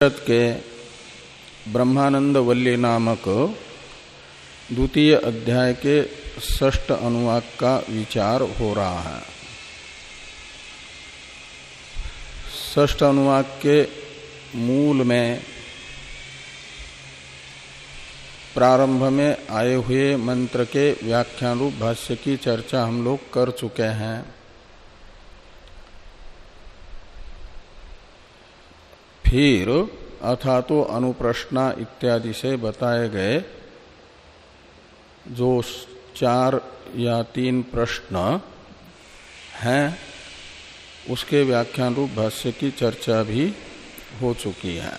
के ब्रह्मानंद वल्ली नामक द्वितीय अध्याय के ष्ट अनुवाक का विचार हो रहा है। ष्ट अनुवाक के मूल में प्रारंभ में आए हुए मंत्र के व्याख्यान रूप भाष्य की चर्चा हम लोग कर चुके हैं। फिर अथा तो अनुप्रश्ना इत्यादि से बताए गए जो चार या तीन प्रश्न हैं, उसके व्याख्यान रूप भाष्य की चर्चा भी हो चुकी है।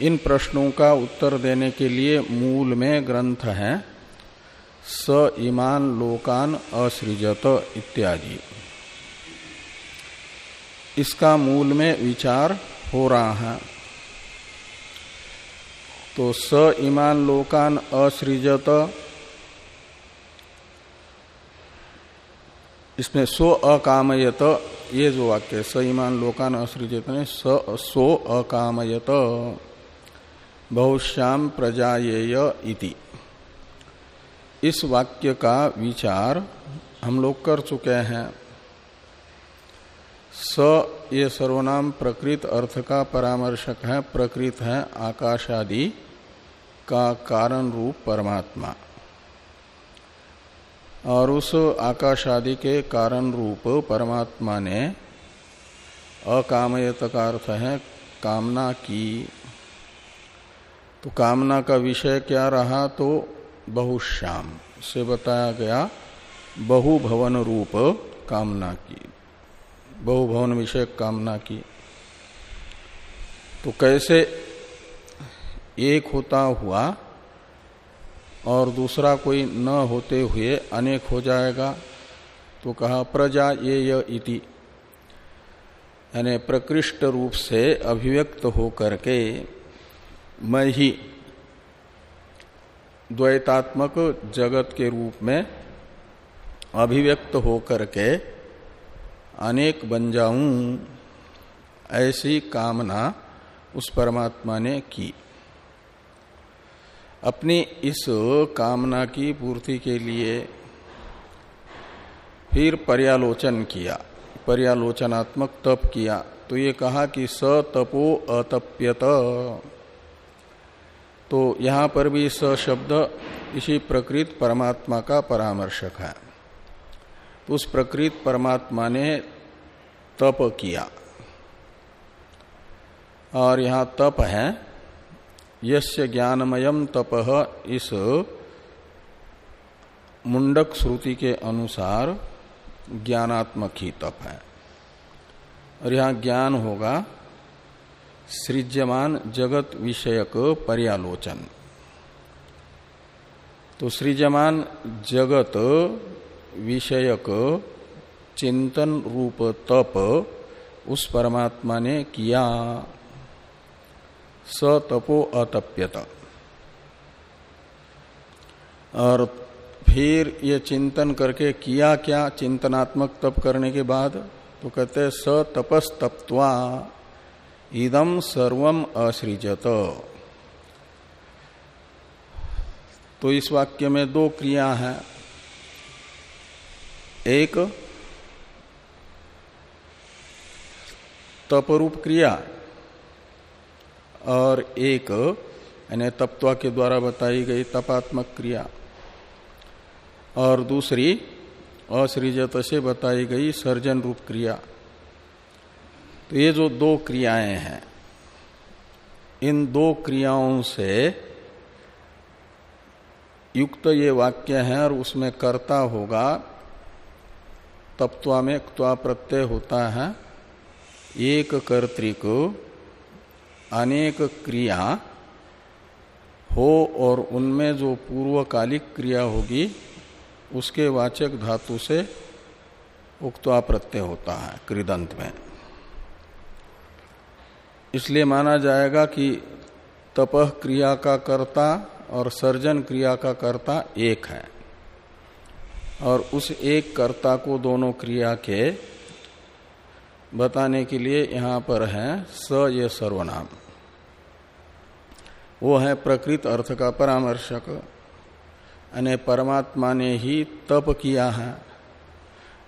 इन प्रश्नों का उत्तर देने के लिए मूल में ग्रंथ है, स ईमान लोकान असृजत इत्यादि। इसका मूल में विचार हो रहा है। तो स ईमान लोकान असृजत। इसमें सो अकामयत, ये जो वाक्य है, स ईमान लोकान असृजत ने सो अकामयत। बहुश्याम प्रजाएय इति। इस वाक्य का विचार हम लोग कर चुके हैं। स ये सर्वनाम प्रकृत अर्थ का परामर्शक है, प्रकृत है आकाश आदि का कारण रूप परमात्मा। और उस आकाश आदि के कारण रूप परमात्मा ने अकामयत का अर्थ है, कामना की। तो कामना का विषय क्या रहा? तो बहुश्याम से बताया गया बहुभवन रूप कामना की। बहुभवन विषय कामना की। तो कैसे एक होता हुआ और दूसरा कोई न होते हुए अनेक हो जाएगा तो कहा, प्रजा ये इति। यानी प्रकृष्ट रूप से अभिव्यक्त हो करके मैं ही द्वैतात्मक जगत के रूप में अभिव्यक्त हो करके अनेक बन जाऊँ, ऐसी कामना उस परमात्मा ने की। अपनी इस कामना की पूर्ति के लिए फिर पर्यालोचन किया, पर्यालोचनात्मक तप किया। तो ये कहा कि स तपो अतप्यत। तो यहाँ पर भी स शब्द इसी प्रकृत परमात्मा का परामर्शक है। उस प्रकृत परमात्मा ने तप किया। और यहाँ तप है, यस्य ज्ञानमयम तप इस मुंडक श्रुति के अनुसार ज्ञानात्मक ही तप है। और यहाँ ज्ञान होगा सृज्यमान जगत विषयक पर्यालोचन। तो सृजमान जगत विषयक चिंतन रूप तप उस परमात्मा ने किया। स तपो अतप्यत। और फिर ये चिंतन करके किया क्या? चिंतनात्मक तप करने के बाद तो कहते स तपस तप्वा इदम सर्वम असृजत तो इस वाक्य में दो क्रिया हैं। एक तपरूप क्रिया और एक, यानी तत्व के द्वारा बताई गई तपात्मक क्रिया। और दूसरी, असृजत से बताई गई सर्जन रूप क्रिया। तो ये जो दो क्रियाएँ हैं, इन दो क्रियाओं से युक्त ये वाक्य है और उसमें कर्ता होगा तत्वा में क्वा प्रत्यय होता है। एक कर्तिक, अनेक क्रिया हो और उनमें जो पूर्वकालिक क्रिया होगी, उसके वाचक धातु से उक्तवा प्रत्यय होता है कृदंत में। इसलिए माना जाएगा कि तपह क्रिया का कर्ता और सर्जन क्रिया का कर्ता एक है। और उस एक कर्ता को दोनों क्रिया के बताने के लिए यहाँ पर है स ये सर्वनाम। वो है प्रकृत अर्थ का परामर्शक। यानी परमात्मा ने ही तप किया है।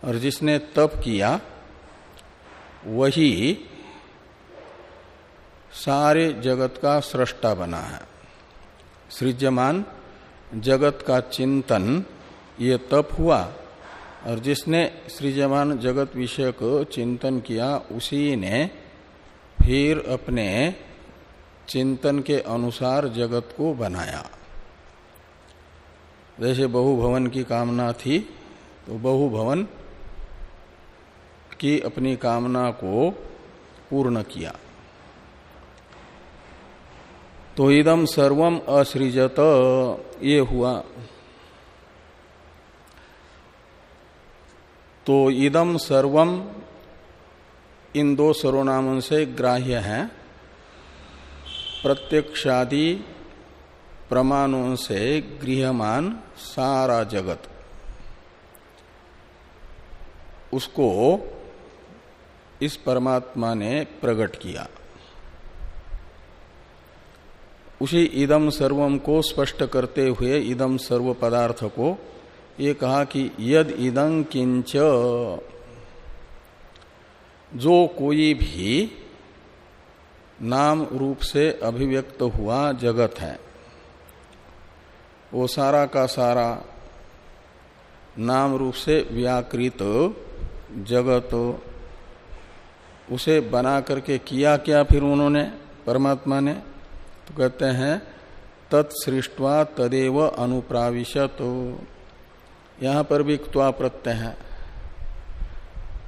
और जिसने तप किया, वही सारे जगत का सृष्टा बना है। सृजमान जगत का चिंतन ये तप हुआ और जिसने सृजमान जगत विषय को चिंतन किया, उसी ने फिर अपने चिंतन के अनुसार जगत को बनाया। जैसे बहुभवन की कामना थी तो बहुभवन की अपनी कामना को पूर्ण किया। तो इदम सर्वम असृजत, ये हुआ। तो इदम सर्वम इन दो सर्वनामों से ग्राह्य है। प्रत्यक्षादि प्रमाणों से गृहमान सारा जगत। उसको इस परमात्मा ने प्रकट किया। उसी इदम सर्वम को स्पष्ट करते हुए इदम सर्व पदार्थ को ये कहा कि यद इदं किंच। जो कोई भी नाम रूप से अभिव्यक्त हुआ जगत है, वो सारा का सारा नाम रूप से व्याकृत जगत, उसे बना करके किया क्या फिर उन्होंने, परमात्मा ने? तो कहते हैं, तत्सृष्टवा तदेव अनुप्राविशत। यहाँ पर भी क्वा प्रत्यय है।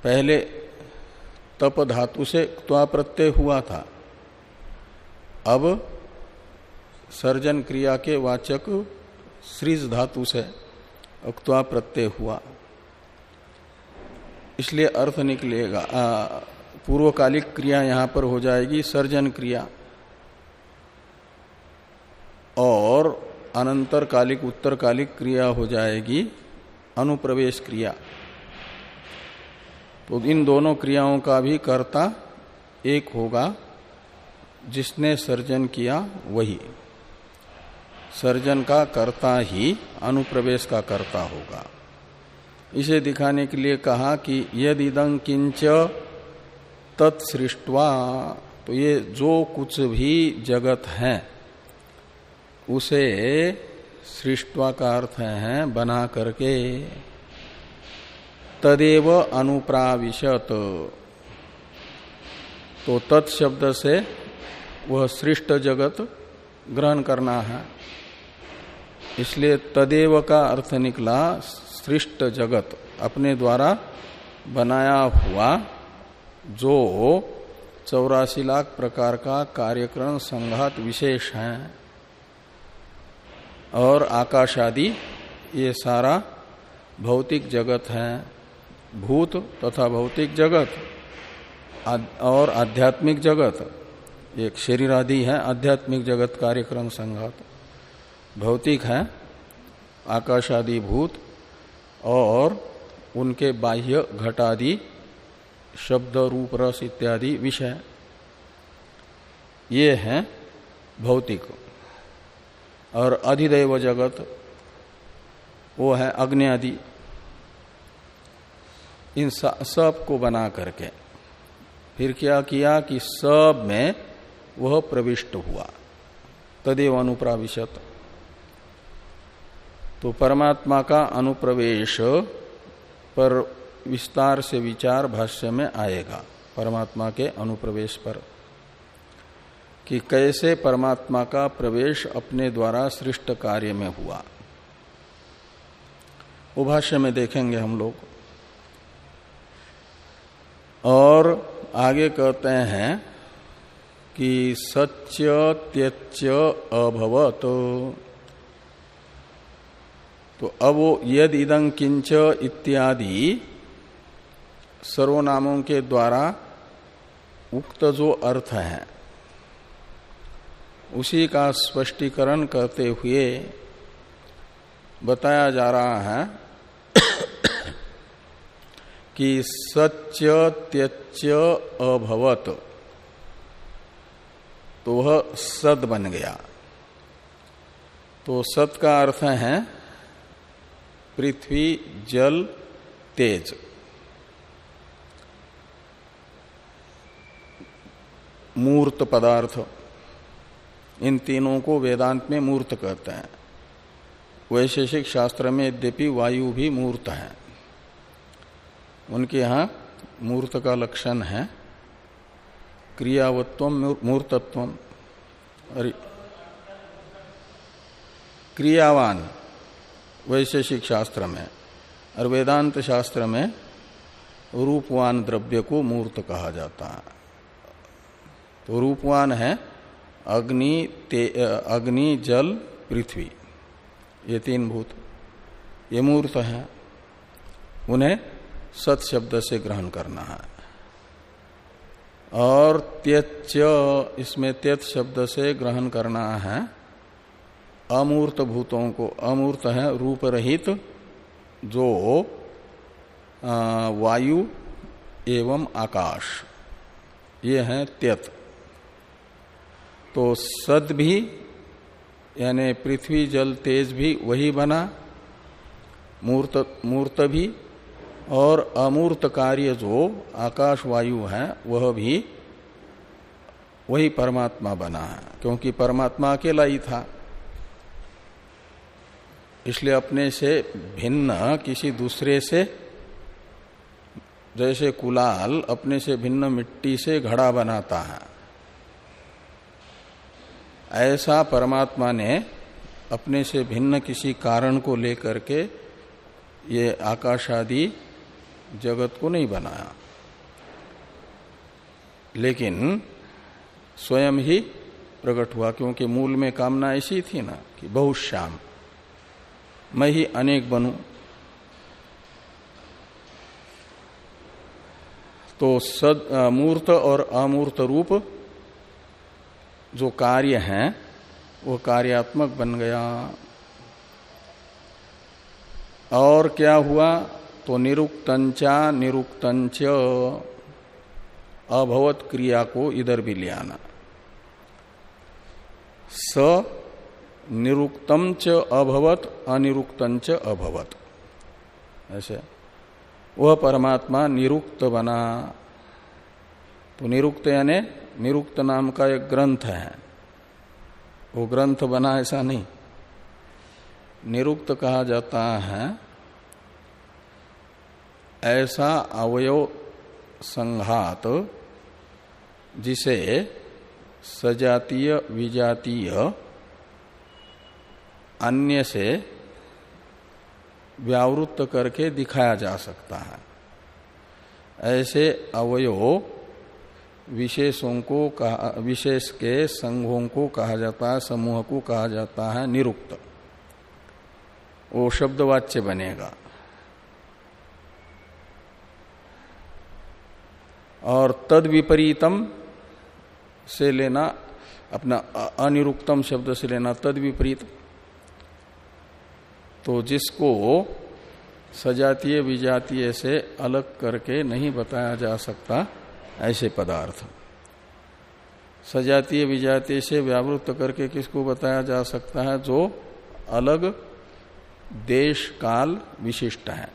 पहले तप धातु से क्वा प्रत्यय हुआ था। अब सर्जन क्रिया के वाचक सृज धातु से क्वा प्रत्यय हुआ। इसलिए अर्थ निकलेगा पूर्वकालिक क्रिया यहाँ पर हो जाएगी, सर्जन क्रिया। और अनंतर कालिक उत्तरकालिक क्रिया हो जाएगी। अनुप्रवेश क्रिया। तो इन दोनों क्रियाओं का भी कर्ता एक होगा, जिसने सर्जन किया वही। सर्जन का कर्ता ही अनुप्रवेश का कर्ता होगा। इसे दिखाने के लिए कहा कि यद किंच तत्सृष्टवा तो ये जो कुछ भी जगत है, उसे सृष्टवा का अर्थ है बना करके। तदेव अनुप्राविशत। तो तत्शब्द से वह सृष्ट जगत ग्रहण करना है। इसलिए तदेव का अर्थ निकला सृष्ट जगत, अपने द्वारा बनाया हुआ जो चौरासी लाख प्रकार का कार्यक्रम संघात विशेष है। और आकाश आदि, ये सारा भौतिक जगत है। भूत तथा भौतिक जगत और आध्यात्मिक जगत, एक शरीर आदि है, आध्यात्मिक जगत कार्यक्रम संघात। भौतिक है, आकाश आदि भूत, और उनके बाह्य घटादि, शब्द, रूप, रस इत्यादि विषय। ये हैं भौतिक। और अधिदेव जगत, वो है अग्नि आदि इन सबको बना करके, फिर क्या किया कि सब में वह प्रविष्ट हुआ। तदेव अनुप्राविशत। तो परमात्मा का अनुप्रवेश पर विस्तार से विचार भाष्य में आएगा, परमात्मा के अनुप्रवेश पर। कि कैसे परमात्मा का प्रवेश अपने द्वारा सृष्ट कार्य में हुआ। उभाष्य में देखेंगे हम लोग। और आगे कहते हैं कि सच त्यच अभवत। तो अब वो यद इदं किंच इत्यादि सर्वनामों के द्वारा उक्त जो अर्थ है उसी का स्पष्टीकरण करते हुए बताया जा रहा है कि सच्च त्यच अभवत तो वह सद बन गया। तो सत का अर्थ है पृथ्वी, जल, तेज। मूर्त पदार्थ। इन तीनों को वेदांत में मूर्त कहते हैं। वैशेषिक शास्त्र में यद्यपि वायु भी मूर्त है। उनके यहाँ मूर्त का लक्षण है। क्रियावत्व मूर्तत्व। और क्रियावान, वैशेषिक शास्त्र में। और वेदांत शास्त्र में रूपवान द्रव्य को मूर्त कहा जाता है। तो रूपवान है अग्नि अग्नि, जल, पृथ्वी। ये तीन भूत। ये मूर्त है। उन्हें सत शब्द से ग्रहण करना है। और त्यच इसमें त्यत शब्द से ग्रहण करना है। अमूर्त भूतों को, अमूर्त है रूप रहित जो वायु एवं आकाश। ये है त्यत। तो सद भी, यानी पृथ्वी, जल, तेज भी वही बना, मूर्त मूर्त भी, और अमूर्त कार्य जो आकाश वायु है, वह भी वही परमात्मा बना है, क्योंकि परमात्मा अकेला ही था। इसलिए अपने से भिन्न, किसी दूसरे से, जैसे कुलाल अपने से भिन्न मिट्टी से घड़ा बनाता है। ऐसा परमात्मा ने अपने से भिन्न किसी कारण को लेकर के ये आकाश आदि जगत को नहीं बनाया। लेकिन स्वयं ही प्रकट हुआ, क्योंकि मूल में कामना ऐसी थी ना, कि बहुत श्याम, मैं ही अनेक बनू। तो सद मूर्त और अमूर्त रूप जो कार्य है, वो कार्यात्मक बन गया। और क्या हुआ? तो निरुक्तंचा निरुक्तंच, अभवत क्रिया को इधर भी ले आना। स निरुक्तम च अभवत अनिरुक्तम च अभवत। ऐसे। वह परमात्मा निरुक्त बना। तो निरुक्त यानी निरुक्त नाम का एक ग्रंथ है। वो ग्रंथ बना ऐसा नहीं। निरुक्त कहा जाता है, ऐसा अवयव संघात जिसे सजातीय विजातीय अन्य से व्यावृत्त करके दिखाया जा सकता है। ऐसे अवयव विशेषों को कहा, विशेष के संघों को कहा जाता है समूह को कहा जाता है, निरुक्त। वो शब्दवाच्य बनेगा। और तद विपरीतम से लेना, अपना अनिरुक्तम शब्द से लेना तद विपरीत तो जिसको सजातीय विजातीय से अलग करके नहीं बताया जा सकता ऐसे पदार्थ। सजातीय विजातीय से व्यावृत्त करके किसको बताया जा सकता है? जो अलग देश काल विशिष्ट है।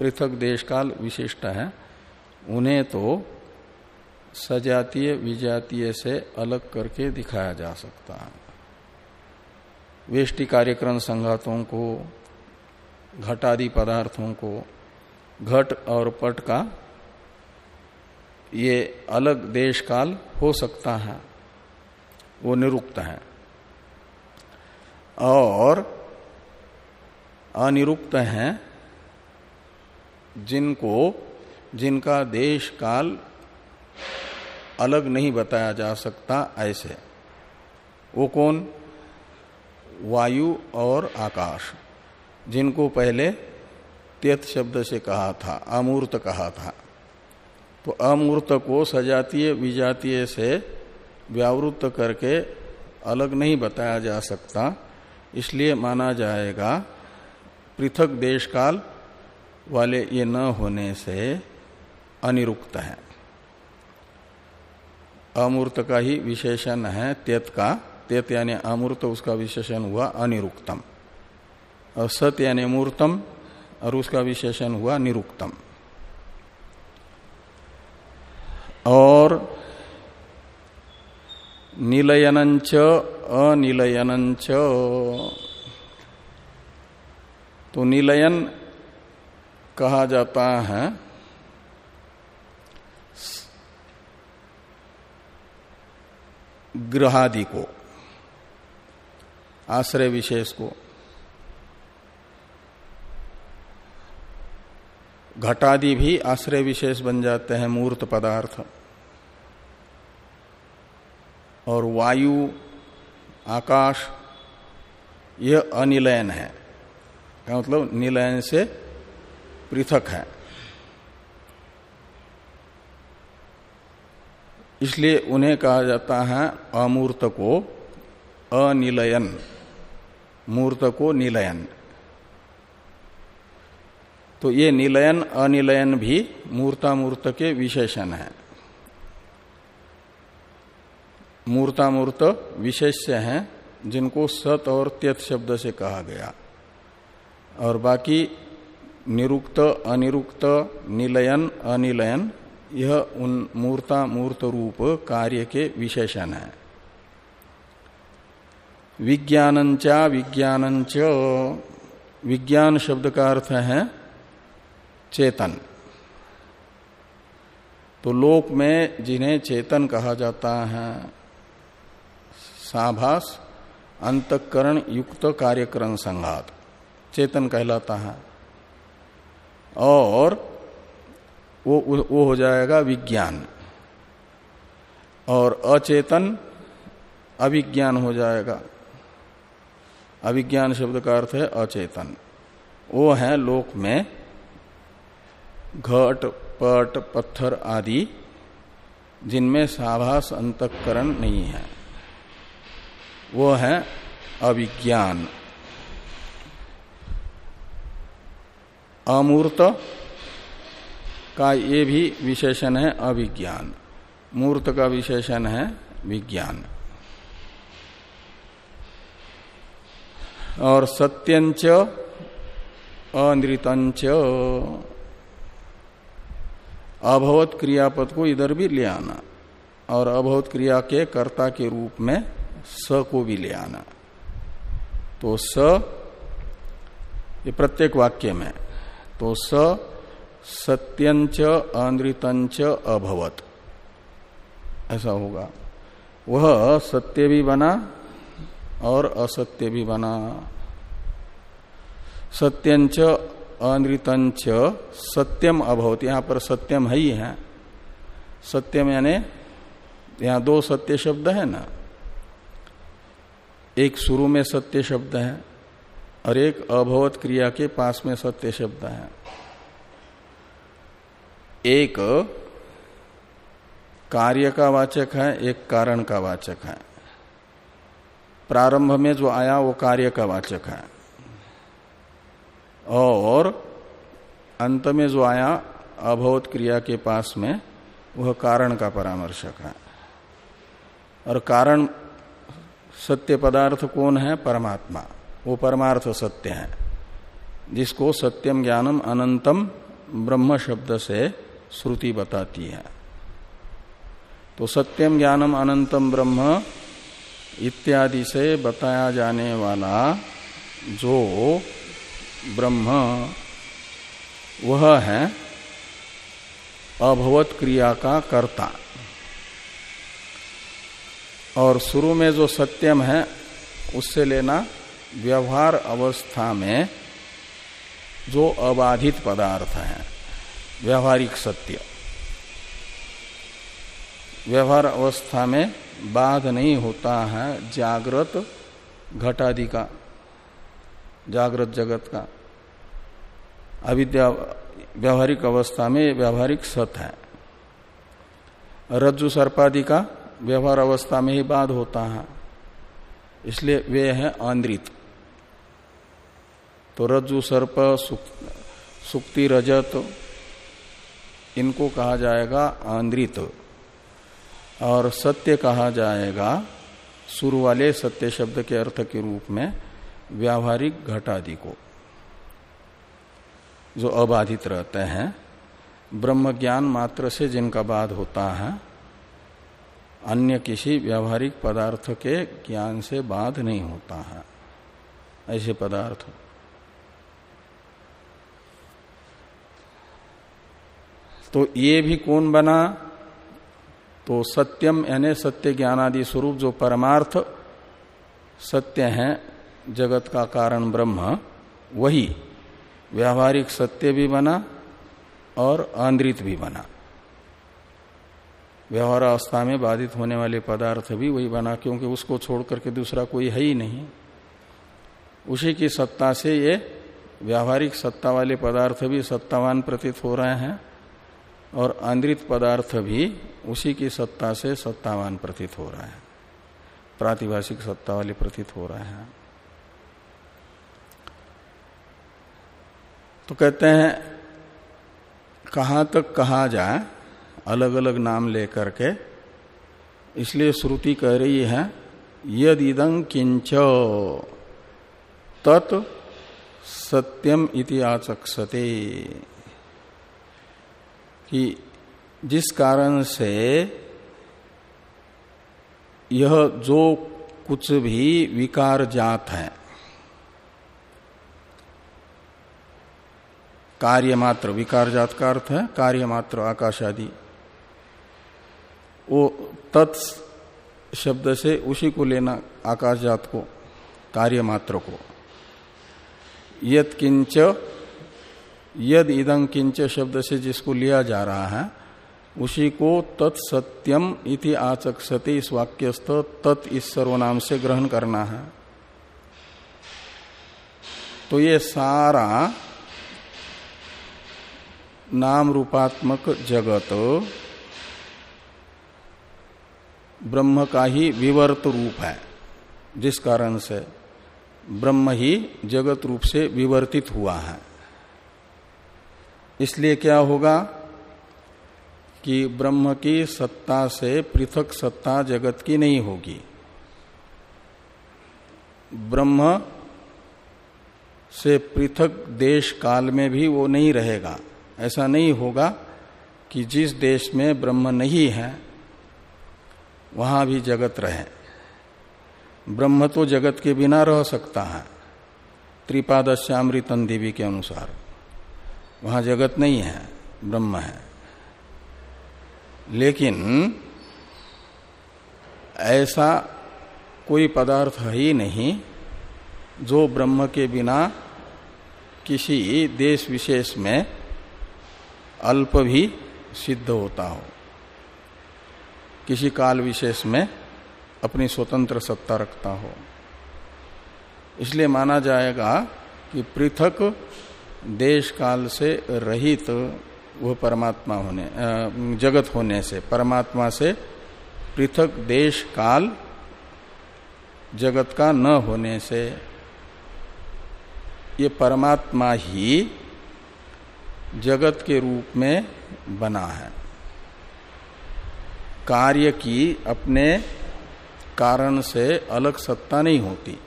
पृथक देश काल विशिष्ट है। उन्हें तो सजातीय विजातीय से अलग करके दिखाया जा सकता है। वेष्टि कार्यक्रम संघातों को, घटादि पदार्थों को, घट और पट का ये अलग देश काल हो सकता है। वो निरुक्त है। और अनिरुक्त हैं जिनको, जिनका देश काल अलग नहीं बताया जा सकता ऐसे। वो कौन? वायु और आकाश, जिनको पहले त्यत शब्द से कहा था, अमूर्त कहा था। तो अमूर्त को सजातीय, विजातीय से व्यावृत्त करके अलग नहीं बताया जा सकता, इसलिए माना जाएगा पृथक देश काल वाले ये न होने से अनिरुक्त है। अमूर्त का ही विशेषण है, त्यत का। त्यत यानी अमूर्त, उसका विशेषण हुआ अनिरुक्तम। और सत यानी मूर्तम, और उसका विशेषण हुआ निरुक्तम। और निलयनंच अनिलयनंच तो निलयन कहा जाता है। ग्रहादि को आश्रय विशेष को। घटादि भी आश्रय विशेष बन जाते हैं, मूर्त पदार्थ। और वायु, आकाश यह अनिलयन है। का मतलब? निलयन से पृथक है। इसलिए उन्हें कहा जाता है अमूर्त को अनिलयन। मूर्त को निलयन। तो ये निलयन, अनिलयन भी मूर्तामूर्त के विशेषण है। मूर्तामूर्त विशेष्य हैं, जिनको सत और त्यत शब्द से कहा गया। और बाकी निरुक्त, अनिरुक्त, निलयन, अनिलयन, यह उन मूर्ता मूर्त रूप कार्य के विशेषण है। विज्ञानंचा विज्ञानंच विज्ञान शब्द का अर्थ है चेतन। तो लोक में जिन्हें चेतन कहा जाता है साभास अंतकरण युक्त कार्यक्रम संघात, चेतन कहलाता है। और वो वो हो जाएगा विज्ञान। और अचेतन अविज्ञान हो जाएगा। अविज्ञान शब्द का अर्थ है अचेतन। वो है लोक में घट, पट, पत्थर आदि, जिनमें साभास अंतकरण नहीं है। वो है अविज्ञान। अमूर्त का ये भी विशेषण है अविज्ञान। मूर्त का विशेषण है विज्ञान। और सत्यंच, अनृतंच। अभवत क्रियापद को इधर भी ले आना और अभवत क्रिया के कर्ता के रूप में स को भी ले आना। तो स, ये प्रत्येक वाक्य में तो स सत्यंच अनृतंच अभवत। ऐसा होगा। वह सत्य भी बना और असत्य भी बना। सत्यंच अनृतंच सत्यम अभवत। यहाँ पर सत्यम है ही है। सत्यम यानी, यहाँ दो सत्य शब्द है ना। एक शुरू में सत्य शब्द है और एक अभवत क्रिया के पास में सत्य शब्द है। एक कार्य का वाचक है, एक कारण का वाचक है। प्रारंभ में जो आया वो कार्य का वाचक है। और अंत में जो आया अभवत क्रिया के पास में, वह कारण का परामर्शक है। और कारण सत्य पदार्थ कौन है? परमात्मा। वो परमार्थ सत्य है। जिसको सत्यम ज्ञानम अनंतम ब्रह्म शब्द से श्रुति बताती है। तो सत्यम ज्ञानम अनंतम ब्रह्म इत्यादि से बताया जाने वाला जो ब्रह्म, वह है अभवत क्रिया का कर्ता। और शुरू में जो सत्यम है, उससे लेना व्यवहार अवस्था में जो अबाधित पदार्थ है, व्यवहारिक सत्य। व्यवहार अवस्था में बाध नहीं होता है, जागृत घटादि का, जागृत जगत का। अविद्या व्यवहारिक अवस्था में व्यवहारिक सत है। रज्जु सर्पादि का व्यवहार अवस्था में ही बाध होता है। इसलिए वे हैं आंद्रित। तो रज्जु सर्प, सुक्ति रजत, इनको कहा जाएगा आंद्रित। और सत्य कहा जाएगा, शुरू वाले सत्य शब्द के अर्थ के रूप में व्यावहारिक घटादि को। जो अबाधित रहते हैं ब्रह्म ज्ञान मात्र से जिनका बाध होता है, अन्य किसी व्यावहारिक पदार्थ के ज्ञान से बाध नहीं होता है। ऐसे पदार्थ। तो ये भी कौन बना? तो सत्यम यानी सत्य ज्ञानादि स्वरूप जो परमार्थ सत्य है, जगत का कारण ब्रह्म, वही व्यावहारिक सत्य भी बना और आंद्रित भी बना। व्यवहार अवस्था में बाधित होने वाले पदार्थ भी वही बना, क्योंकि उसको छोड़ करके दूसरा कोई है ही नहीं। उसी की सत्ता से ये व्यावहारिक सत्ता वाले पदार्थ भी सत्तावान प्रतीत हो रहे हैं और आंद्रित पदार्थ भी उसी की सत्ता से सत्तावान प्रतीत हो रहा है। प्रातिभाषिक सत्ता वाले प्रतीत हो रहे हैं। तो कहते हैं, कहाँ तक कहा जाए अलग अलग नाम लेकर के, इसलिए श्रुति कह रही है यद किंच, तत् सत्यम इति आचक्षते। कि जिस कारण से यह जो कुछ भी विकार जात है कार्य मात्र विकार जात का अर्थ है कार्य मात्र आकाश आदि वो तत् शब्द से उसी को लेना आकाश जात को कार्य मात्र को। यद किंच, यद इदं किंच शब्द से जिसको लिया जा रहा है, उसी को तत्सत्यम इति आचक्षते इस वाक्यस्थ तत् इस सर्वनाम से ग्रहण करना है। तो ये सारा नाम रूपात्मक जगत। ब्रह्म का ही विवर्त रूप है, जिस कारण से ब्रह्म ही जगत रूप से विवर्तित हुआ है। इसलिए क्या होगा कि ब्रह्म की सत्ता से पृथक सत्ता जगत की नहीं होगी। ब्रह्म से पृथक देश काल में भी वो नहीं रहेगा। ऐसा नहीं होगा कि जिस देश में ब्रह्म नहीं है, वहाँ भी जगत रहे। ब्रह्म तो जगत के बिना रह सकता है। त्रिपादश्यामृतन देवी के अनुसार। वहाँ जगत नहीं है, ब्रह्म है। लेकिन ऐसा कोई पदार्थ है ही नहीं, जो ब्रह्म के बिना किसी देश विशेष में अल्प भी सिद्ध होता हो। किसी काल विशेष में अपनी स्वतंत्र सत्ता रखता हो। इसलिए माना जाएगा कि पृथक देश काल से रहित वह परमात्मा होने जगत होने से, परमात्मा से पृथक देश काल जगत का न होने से ये परमात्मा ही जगत के रूप में बना है। कार्य की अपने कारण से अलग सत्ता नहीं होती।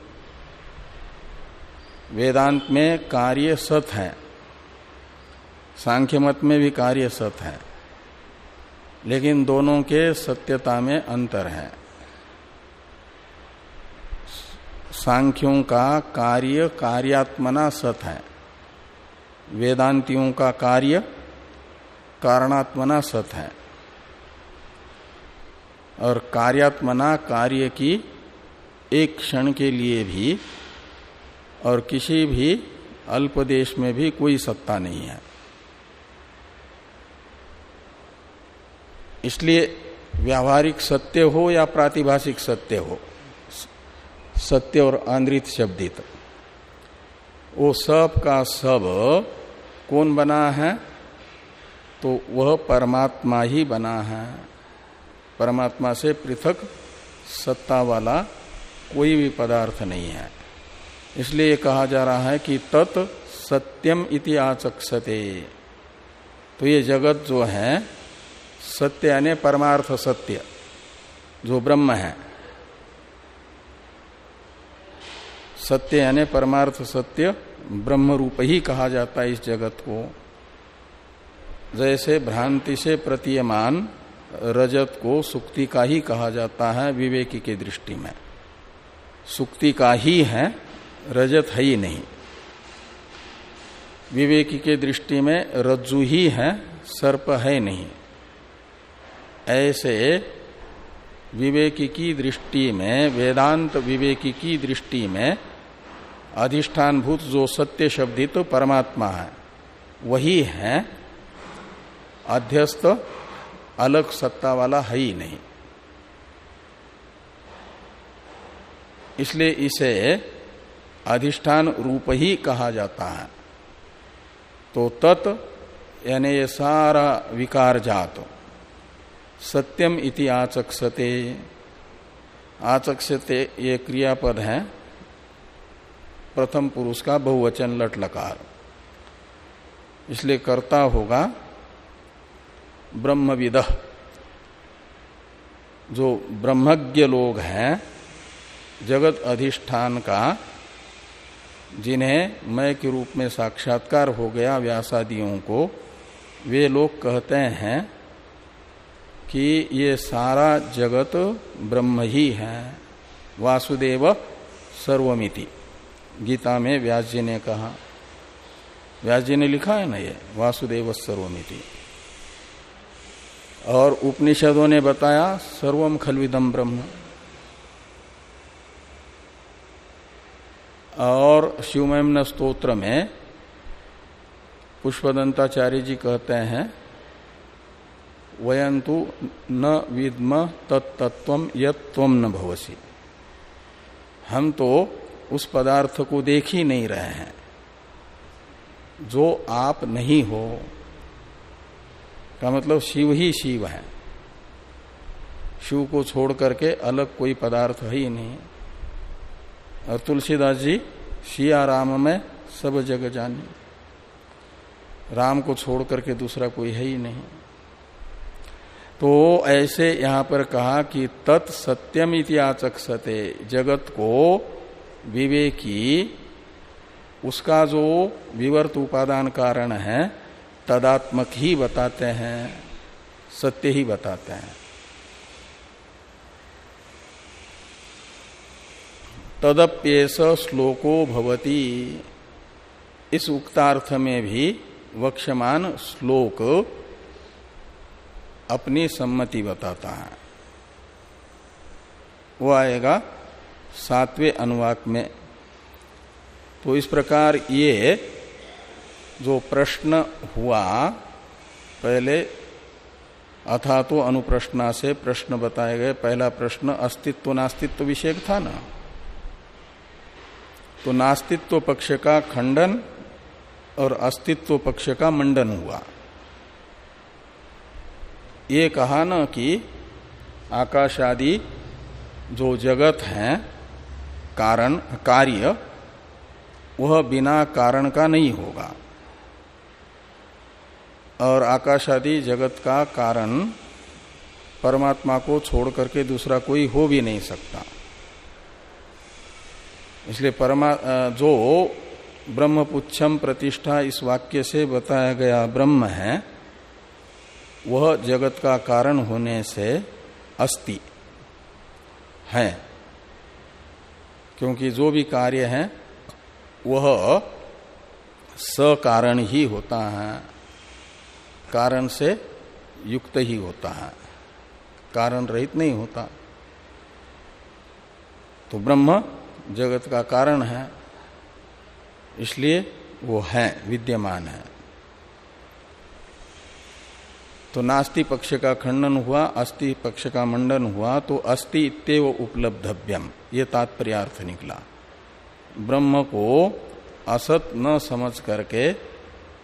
वेदांत में कार्य सत है। सांख्य मत में भी कार्य सत है। लेकिन दोनों के सत्यता में अंतर है। सांख्यों का कार्य कार्यात्मना सत है। वेदांतियों का कार्य कारणात्मना सत है। और कार्यात्मना कार्य की एक क्षण के लिए भी और किसी भी अल्पदेश में भी कोई सत्ता नहीं है। इसलिए व्यावहारिक सत्य हो या प्रातिभाषिक सत्य हो सत्य और आंद्रित शब्दित, वो सब का सब कौन बना है? तो वह परमात्मा ही बना है। परमात्मा से पृथक सत्ता वाला कोई भी पदार्थ नहीं है। इसलिए कहा जा रहा है कि तत् सत्यम इति आचक्षते। तो ये जगत जो है, सत्य यानी परमार्थ सत्य, जो ब्रह्म है। सत्य यानी परमार्थ सत्य ब्रह्म रूप ही कहा जाता है इस जगत को। जैसे भ्रांति से प्रतीयमान रजत को सुक्ति का ही कहा जाता है विवेकी की दृष्टि में। सुक्ति का ही है, रजत है ही नहीं। विवेकी के दृष्टि में रज्जु ही है, सर्प है नहीं। ऐसे विवेकी की दृष्टि में, वेदांत विवेकी की दृष्टि में अधिष्ठान भूत जो सत्य शब्दित तो परमात्मा है। वही है अध्यस्त, अलग सत्ता वाला है ही नहीं। इसलिए इसे अधिष्ठान रूप ही कहा जाता है। तो तत्, यानी ये सारा विकार जात। सत्यम इति आचक्षते। आचक्षते ये क्रियापद है। प्रथम पुरुष का बहुवचन लट लकार इसलिए कर्ता होगा ब्रह्मविद। जो ब्रह्मज्ञ लोग हैं, जगत अधिष्ठान का, जिन्हें मय के रूप में साक्षात्कार हो गया व्यासादियों को, वे लोग कहते हैं कि ये सारा जगत ब्रह्म ही है, वासुदेव सर्वमिति। गीता में व्यास जी ने कहा, व्यास जी ने लिखा है ना ये, वासुदेव सर्वमिति। और उपनिषदों ने बताया सर्वम खलविदम ब्रह्म। और शिवमयमन स्त्रोत्र में पुष्पदंताचार्य जी कहते हैं, वयंतु न विद्म तत्तत्व यत्व न भवसी। हम तो उस पदार्थ को देख ही नहीं रहे हैं। जो आप नहीं हो, का मतलब शिव ही शिव है। शिव को छोड़ करके अलग कोई पदार्थ है ही नहीं। और तुलसीदास जी, शिया राम में सब जगह जानी। राम को छोड़ करके दूसरा कोई है ही नहीं। तो ऐसे यहाँ पर कहा कि तत् सत्यम इतिहाचक्षते जगत को विवेकी, उसका जो विवर्त उपादान कारण है, तदात्मक ही बताते हैं, सत्य ही बताते हैं। तदप्येस श्लोको भवती। इस उक्तार्थ में भी वक्षमान श्लोक अपनी सम्मति बताता है। वो आएगा सातवें अनुवाक में। तो इस प्रकार ये जो प्रश्न हुआ, पहले अथा तो अनुप्रश्ना से प्रश्न बताए गए। पहला प्रश्न, अस्तित्व नास्तित्व विषय था ना? तो नास्तित्व पक्ष का खंडन और अस्तित्व पक्ष का मंडन हुआ। ये कहा ना कि आकाश आदि जो जगत है कारण, कार्य, वह बिना कारण का नहीं होगा। और आकाश आदि जगत का कारण, परमात्मा को छोड़ करके दूसरा कोई हो भी नहीं सकता। इसलिए परमा जो ब्रह्मपुच्छम प्रतिष्ठा इस वाक्य से बताया गया ब्रह्म है, वह जगत का कारण होने से अस्ति है। क्योंकि जो भी कार्य है, वह सकारण ही होता है। कारण से युक्त ही होता है। कारण रहित नहीं होता। तो ब्रह्म जगत का कारण है, इसलिए वो है, विद्यमान है। तो नास्ति पक्ष का खंडन हुआ अस्थि पक्ष का मंडन हुआ तो अस्थि इतव उपलब्धव्यम। ये तात्पर्यार्थ निकला। ब्रह्म को असत न समझ करके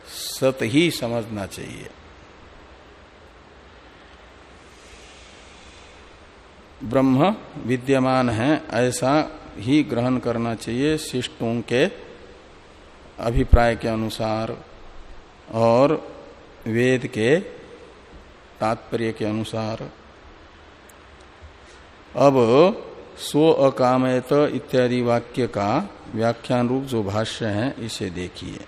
सत ही समझना चाहिए। ब्रह्म विद्यमान है, ऐसा ही ग्रहण करना चाहिए शिष्टों के अभिप्राय के अनुसार और वेद के तात्पर्य के अनुसार। अब सो अकामयत इत्यादि वाक्य का व्याख्यान रूप जो भाष्य है, इसे देखिए।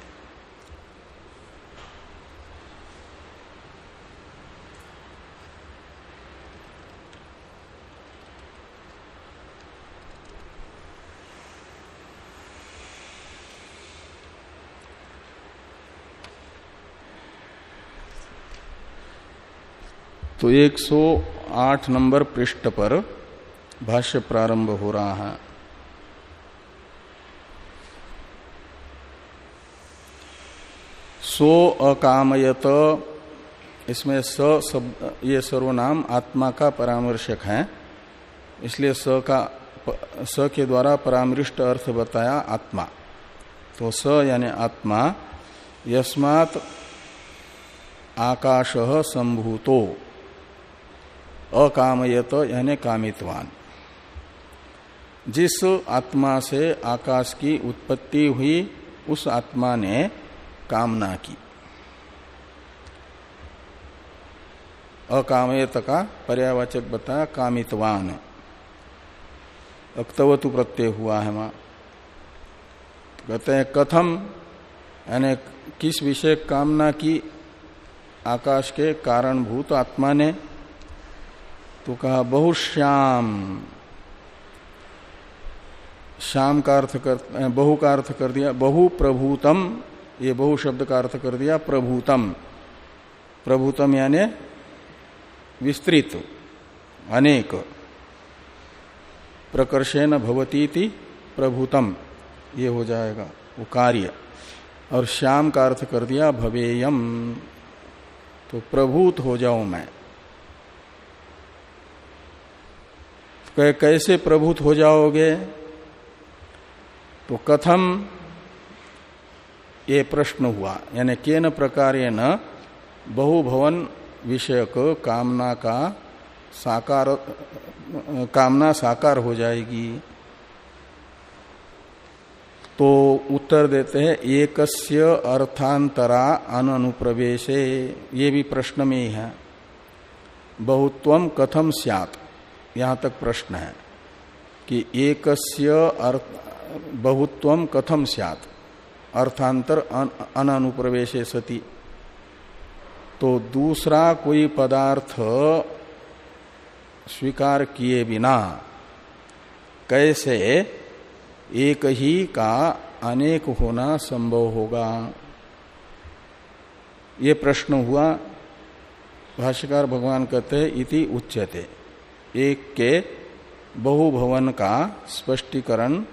तो 108 नंबर पृष्ठ पर भाष्य प्रारंभ हो रहा है। सो अकामयत, इसमें स शब्द, ये सर्वनाम आत्मा का परामर्शक है। इसलिए स का, स के द्वारा परामृष्ट अर्थ बताया आत्मा। तो स यानी आत्मा, यस्मात् आकाश संभूतो। अकामयत, यानी कामितवान। जिस आत्मा से आकाश की उत्पत्ति हुई, उस आत्मा ने कामना की। अकामयत का पर्यावाचक बताया, कामितवान। अक्तवतु प्रत्यय हुआ है माँ तो कहते हैं, कथम, यानी किस विषय कामना की, आकाश के कारणभूत आत्मा ने तो कहा बहुश्याम श्याम। का अर्थ कर बहु का अर्थ कर दिया, बहु प्रभूतम। ये बहु शब्द का अर्थ कर दिया, प्रभूतम। प्रभूतम यानी विस्तृत, अनेक। प्रकर्षेण भवती प्रभूतम। ये हो जाएगा, वो कार्य। और श्याम का अर्थ कर दिया, भवेयम। तो प्रभूत हो जाऊँ मैं। कैसे प्रभुत हो जाओगे? तो कथम ये प्रश्न हुआ। यानी के न प्रकार न बहुभवन विषयक कामना का साकार, कामना साकार हो जाएगी। तो उत्तर देते हैं, एकस्य अर्थांतरा अनुप्रवेशे ये भी प्रश्न में ही है। बहुत्वम कथम स्यात्? यहाँ तक प्रश्न है कि एकस्य अर्थ, बहुत्व कथम सियात? अर्थांतर अनुप्रवेश सती। तो दूसरा कोई पदार्थ स्वीकार किए बिना कैसे एक ही का अनेक होना संभव होगा? ये प्रश्न हुआ, भाष्यकार भगवान कहते इति उच्यते। एक के बहुभवन का स्पष्टीकरण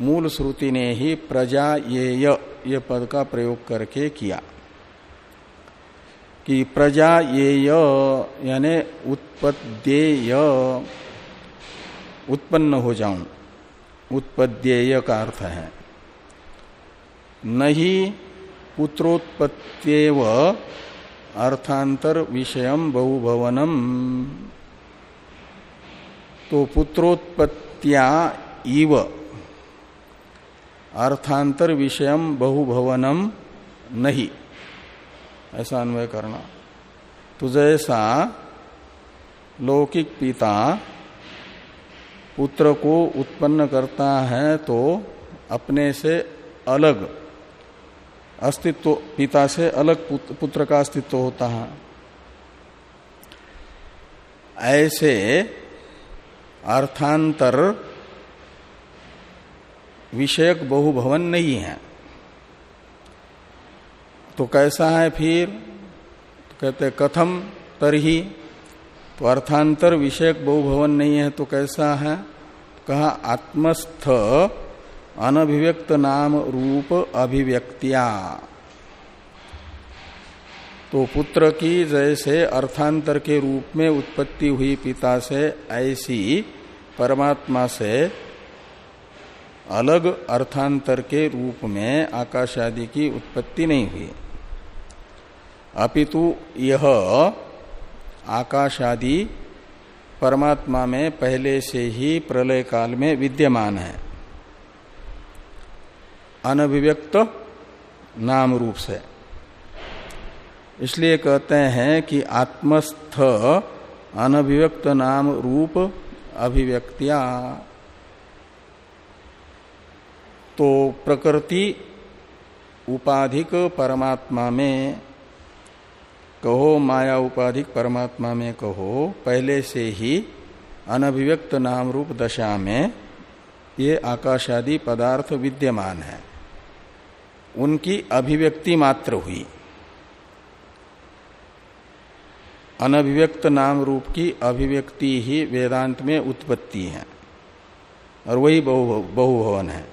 मूल श्रुति ने ही प्रजा ये ये पद का प्रयोग करके किया। कि प्रजा ये यानी उत्पद्येय, उत्पन्न हो जाऊँ। उत्पद्येय का अर्थ है, नहीं पुत्रोत्पत्त्यव अर्थांतर विषयम बहुभवनम। तो पुत्रोत्पत्तिया इव। अर्थांतर विषयम बहुभवनम नहीं। ऐसा अन्वय करना। तो जैसा लौकिक पिता पुत्र को उत्पन्न करता है तो अपने से अलग, अस्तित्व, पिता से अलग पुत्र का अस्तित्व होता है। ऐसे अर्थांतर विषयक बहुभवन नहीं है। तो कैसा है फिर? तो कहते कथम तरही तो अर्थांतर विषयक बहुभवन नहीं है तो कैसा है? कहा, आत्मस्थ अनभिव्यक्त नाम रूप अभिव्यक्तिया। तो पुत्र की जैसे अर्थांतर के रूप में उत्पत्ति हुई पिता से, ऐसी परमात्मा से अलग अर्थांतर के रूप में आकाश आदि की उत्पत्ति नहीं हुई। अपितु यह आकाश आदि परमात्मा में पहले से ही प्रलय काल में विद्यमान है। अनभिव्यक्त नाम रूप से। इसलिए कहते हैं कि आत्मस्थ अनभिव्यक्त नाम रूप अभिव्यक्तिया। तो प्रकृति उपाधिक परमात्मा में, कहो माया उपाधिक परमात्मा में कहो, पहले से ही अनभिव्यक्त नाम रूप दशा में ये आकाशादि पदार्थ विद्यमान है। उनकी अभिव्यक्ति मात्र हुई। अनभिव्यक्त नाम रूप की अभिव्यक्ति ही वेदांत में उत्पत्ति है और वही बहु बहुभवन है।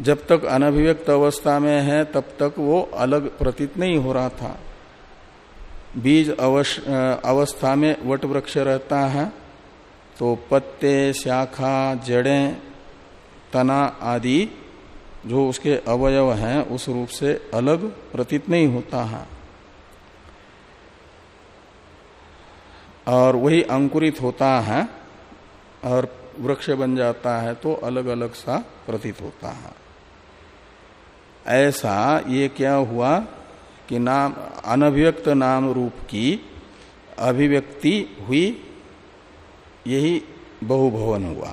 जब तक अनभिव्यक्त अवस्था में है तब तक वो अलग प्रतीत नहीं हो रहा था। बीज अवश, अवस्था में वट वृक्ष रहता है तो पत्ते शाखा जड़ें तना आदि जो उसके अवयव हैं उस रूप से अलग प्रतीत नहीं होता है। और वही अंकुरित होता है और वृक्ष बन जाता है तो अलग अलग सा प्रतीत होता है। ऐसा ये क्या हुआ कि नाम अनभिव्यक्त नाम रूप की अभिव्यक्ति हुई यही बहुभवन हुआ।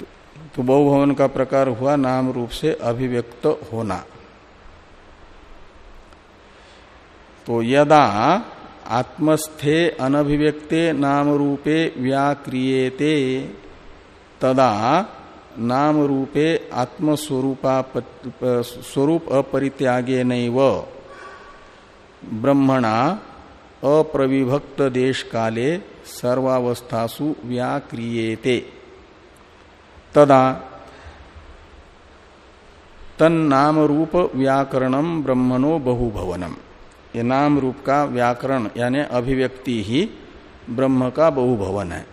तो, तो बहुभवन का प्रकार हुआ नाम रूप से अभिव्यक्त होना। तो यदा आत्मस्थे अनभिव्यक्ते नाम रूपे व्याक्रियते। तदा नाम रूपे आत्मस्वरूपा स्वरूप अपरित्यागे नैव ब्रह्मणा अप्रविभक्त देश काले सर्वावस्थासु व्याक्रियेते। तदा तन्नाम रूप व्याकरणम ब्रह्मणो बहुभवनम। ये नाम रूप का व्याकरण, यानी अभिव्यक्ति ही ब्रह्म का बहुभवन है।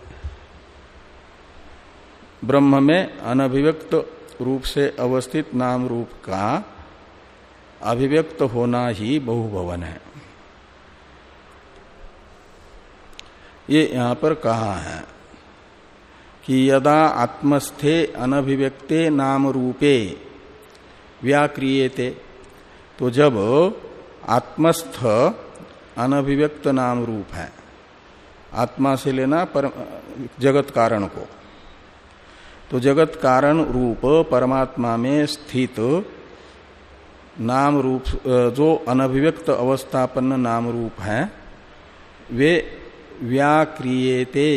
ब्रह्म में अनभिव्यक्त रूप से अवस्थित नाम रूप का अभिव्यक्त होना ही बहुभवन है। ये यहाँ पर कहा है कि यदा आत्मस्थे अनभिव्यक्ते नाम रूपे व्याक्रियते तो जब आत्मस्थ अनभिव्यक्त नाम रूप है। आत्मा से लेना पर, जगत कारण को। तो जगत कारण रूप परमात्मा में स्थित नाम रूप, जो अनभिव्यक्त अवस्थापन्न नाम रूप है, वे व्याक्रियते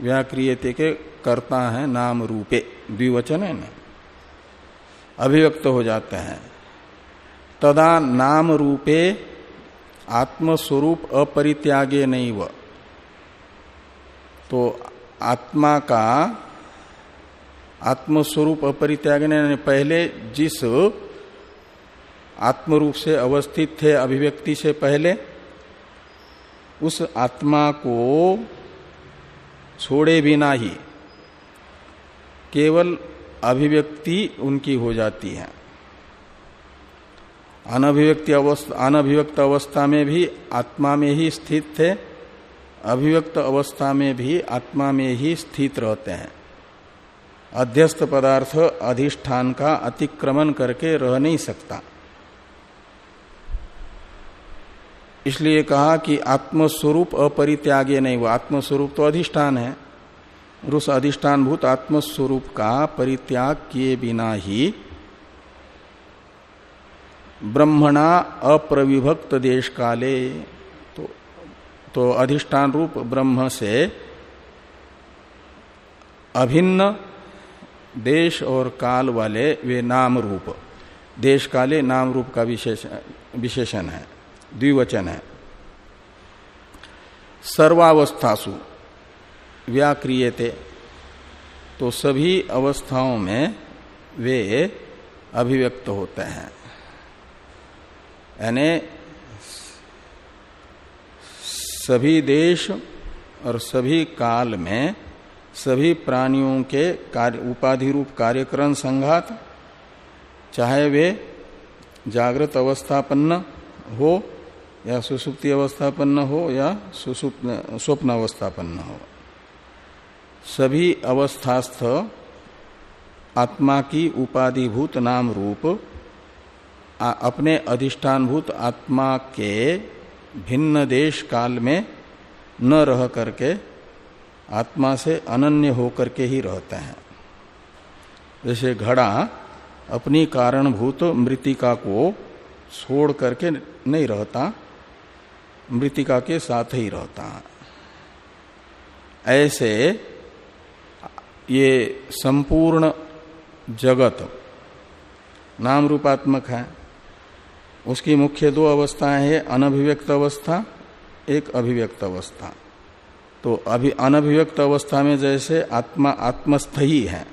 व्याक्रियते के करता है नाम रूपे, द्विवचन है ना। अभिव्यक्त हो जाते हैं। तदा नाम रूपे आत्मस्वरूप अपरित्यागे नहीं व तो आत्मा का आत्मस्वरूप अपरित्याग पहले जिस आत्मरूप से अवस्थित थे, अभिव्यक्ति से पहले, उस आत्मा को छोड़े बिना ही केवल अभिव्यक्ति उनकी हो जाती है। अनभिव्यक्ति अवस्था, अनभिव्यक्त अवस्था में भी आत्मा में ही स्थित थे, अभिव्यक्त अवस्था में भी आत्मा में ही स्थित रहते हैं। अध्यस्त पदार्थ अधिष्ठान का अतिक्रमण करके रह नहीं सकता। इसलिए कहा कि आत्मस्वरूप अपरित्यागे नहीं, वो आत्मस्वरूप तो अधिष्ठान है। उस अधिष्ठान भूत आत्मस्वरूप का परित्याग किए बिना ही ब्रह्मणा अप्रविभक्त देश काले तो, तो अधिष्ठान रूप ब्रह्म से अभिन्न देश और काल वाले वे नाम रूप। देश काले नाम रूप का विशेषण है द्विवचन है। सर्वावस्थासु व्याक्रियते। तो सभी अवस्थाओं में वे अभिव्यक्त होते हैं। यानी सभी देश और सभी काल में सभी प्राणियों के कार्य, उपाधि रूप कार्यक्रम संघात, चाहे वे जागृत अवस्थापन्न हो या सुसुप्ति अवस्थापन्न हो या स्वप्न अवस्थापन्न हो। सभी अवस्थास्थ आत्मा की उपाधिभूत नाम रूप अपने अधिष्ठानभूत आत्मा के भिन्न देश काल में न रह करके आत्मा से अनन्य होकर के ही रहते हैं। जैसे घड़ा अपनी कारणभूत मृतिका को छोड़ करके नहीं रहता, मृतिका के साथ ही रहता। ऐसे ये संपूर्ण जगत नाम रूपात्मक है। उसकी मुख्य दो अवस्थाएँ हैं, अनभिव्यक्त अवस्था, एक अभिव्यक्त अवस्था। तो अभी, अनभिव्यक्त अवस्था में जैसे आत्मा आत्मस्थ ही है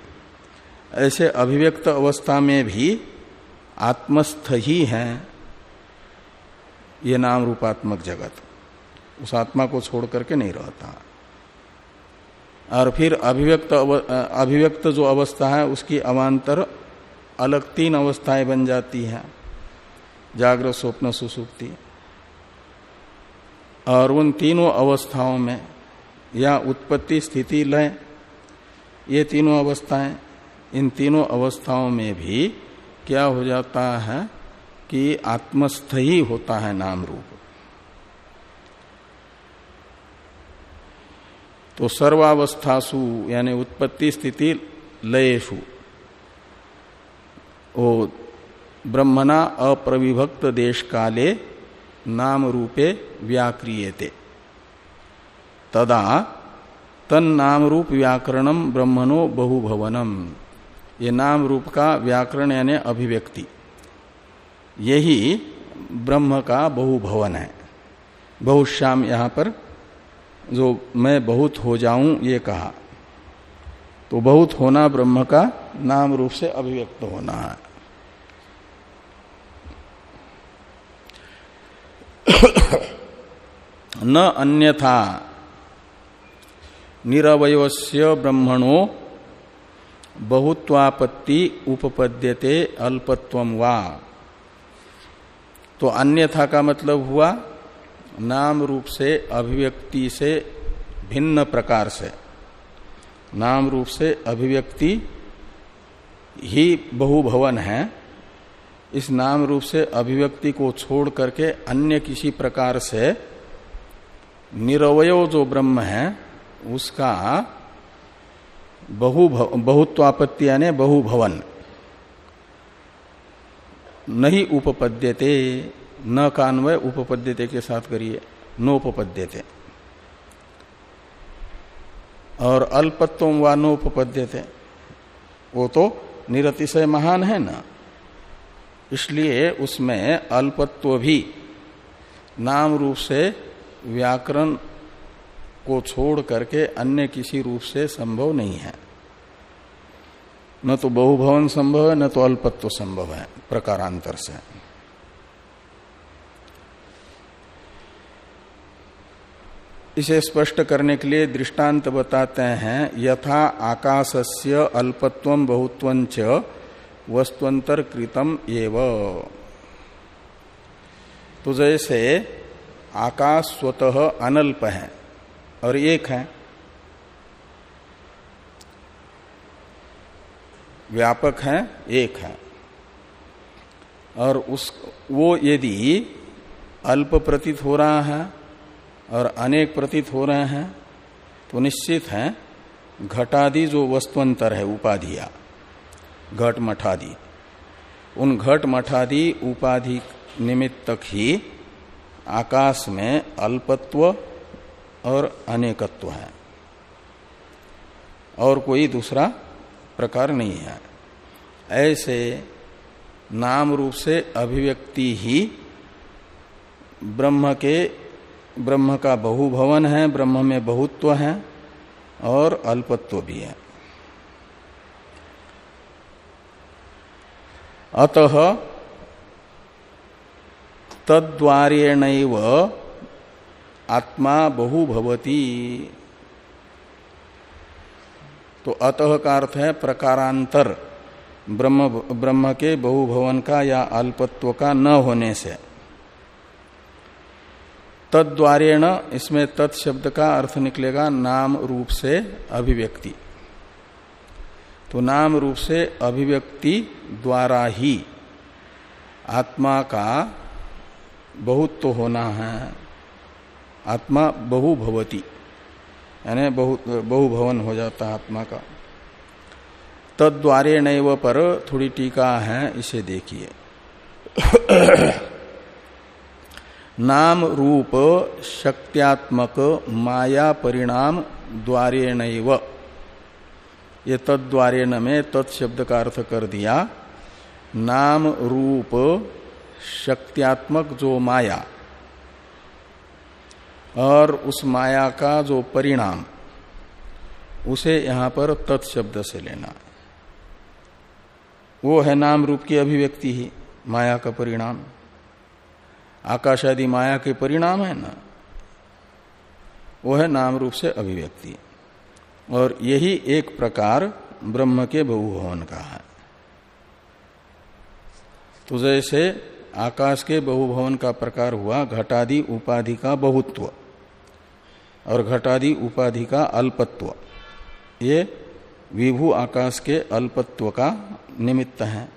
ऐसे अभिव्यक्त अवस्था में भी आत्मस्थ ही। है ये नाम रूपात्मक जगत। उस आत्मा को छोड़ करके नहीं रहता। और फिर अभिव्यक्त अभिव्यक्त जो अवस्था है, उसकी अवान्तर अलग तीन अवस्थाएँ बन जाती हैं। जागृत स्वप्न सुसुप्ति। और उन तीनों अवस्थाओं में या उत्पत्ति स्थिति लय, ये तीनों अवस्थाएँ, इन तीनों अवस्थाओं में भी क्या हो जाता है कि आत्मस्थ ही होता है नाम रूप तो सर्वावस्थासु, यानी उत्पत्ति स्थिति लयेशु ब्रह्मणा अप्रविभक्त देश काले नाम रूपे व्याक्रियते। तदा तन नाम रूप व्याकरणम ब्रह्मणो बहुभवनम। ये नाम रूप का व्याकरण यानी अभिव्यक्ति। यही ब्रह्म का बहुभवन है। बहुश्याम यहाँ पर जो मैं बहुत हो जाऊँ ये कहा। तो बहुत होना ब्रह्म का नाम रूप से अभिव्यक्त होना है। न अन्यथा। निरवयस्य ब्रह्मणो बहुत्वापत्ति उपपद्यते अल्पत्व वा। तो अन्यथा का मतलब हुआ, नाम रूप से, अभिव्यक्ति से, भिन्न प्रकार से। नाम रूप से, अभिव्यक्ति ही बहुभवन है। इस नाम रूप से, अभिव्यक्ति को छोड़ करके अन्य किसी प्रकार से निरवय जो ब्रह्म है, उसका बहु बहुत्वापत्ति यानी बहुभवन। नहीं उपपद्यते, न कान्वय उपपद्यते के साथ करिए, नोपपद्यते। और अल्पत्व व नोपपद्यते, वो तो निरतिशय महान है ना। इसलिए उसमें अल्पत्व भी नाम रूप से व्याकरण को छोड़ करके अन्य किसी रूप से संभव नहीं है। न तो बहुभवन संभव है, न तो अल्पत्व संभव है, प्रकारांतर से। इसे स्पष्ट करने के लिए दृष्टांत बताते हैं, यथा आकाशस्य अल्पत्व बहुत्व वस्तुअंतर कृतम एव। तो जैसे आकाश स्वतः अनल्प है और एक है। व्यापक है, एक है। और उस, वो यदि अल्प प्रतीत हो रहा है और अनेक प्रतीत हो रहे हैं तो निश्चित है, घटादि जो वस्तुअंतर है, उपाधिया घट मठादि उन घट मठादि उपाधि निमित्त तक ही आकाश में अल्पत्व और अनेकत्व है। और कोई दूसरा प्रकार नहीं है। ऐसे नाम रूप से अभिव्यक्ति ही ब्रह्म के, ब्रह्म का बहुभवन है, ब्रह्म में बहुत्व है और अल्पत्व भी है। अतः तद्वारेण आत्मा बहु भवती तो अतः का अर्थ है प्रकारांतर। ब्रह्म ब्रह्म के बहुभवन का या अल्पत्व का न होने से। तद्वारेण इसमें तत् शब्द का अर्थ निकलेगा नाम रूप से अभिव्यक्ति। तो नाम रूप से अभिव्यक्ति द्वारा ही आत्मा का बहुत तो होना है। आत्मा बहुभवती यानी बहु बहुभवन हो जाता है आत्मा का। तद्वारे नैव पर थोड़ी टीका है, इसे देखिए। नाम रूप शक्त्यात्मक माया परिणाम द्वारे नैव। ये तद्वारे न में तत्शब्द का अर्थ कर दिया। नाम रूप शक्त्यात्मक जो माया और उस माया का जो परिणाम, उसे यहाँ पर तत्शब्द से लेना। वो है नाम रूप की अभिव्यक्ति ही, माया का परिणाम। आकाश आदि माया के परिणाम है ना? वो है नाम रूप से अभिव्यक्ति। और यही एक प्रकार ब्रह्म के बहुभवन का है। तो जैसे आकाश के बहुभवन का प्रकार हुआ घटादि उपाधि का बहुत्व और घटादि उपाधि का अल्पत्व। ये विभु आकाश के अल्पत्व का निमित्त है।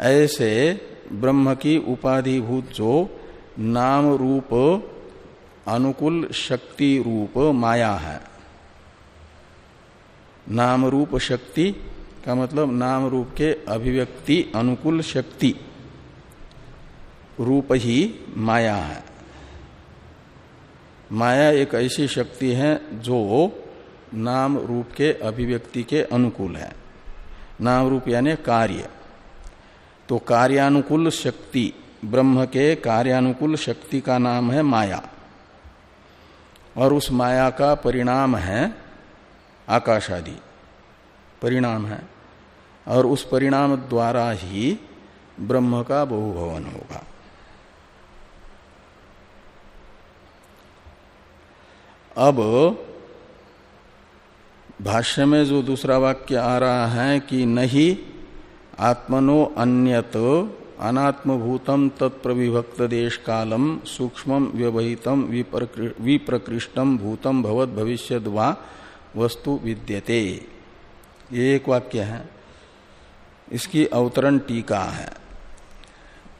ऐसे ब्रह्म की उपाधिभूत जो नाम रूप, अनुकूल शक्ति रूप माया है। नाम रूप शक्ति का मतलब नाम रूप के अभिव्यक्ति, अनुकूल शक्ति, रूप ही माया है। माया एक ऐसी शक्ति है जो नाम रूप के अभिव्यक्ति के अनुकूल है। नाम रूप यानी कार्य। तो कार्यानुकूल शक्ति, ब्रह्म के कार्यानुकूल शक्ति का नाम है माया। और उस माया का परिणाम है आकाश आदि। परिणाम है और उस परिणाम द्वारा ही ब्रह्म का बहुभवन होगा। अब भाष्य में जो दूसरा वाक्य आ रहा है कि नहीं, आत्मनो अन्यत अनात्मभूतम तत्प्रविभक्त देश कालम सूक्ष्म व्यवहितम विप्रकृष्टम भूतम भवत भविष्य वस्तु विद्यते। ये एक वाक्य है। इसकी अवतरण टीका है।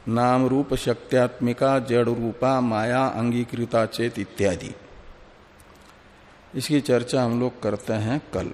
नाम रूप शक्त्यात्मिका, जड़ रूपा, माया, अंगीकृता, चेत इत्यादि। इसकी चर्चा हम लोग करते हैं कल।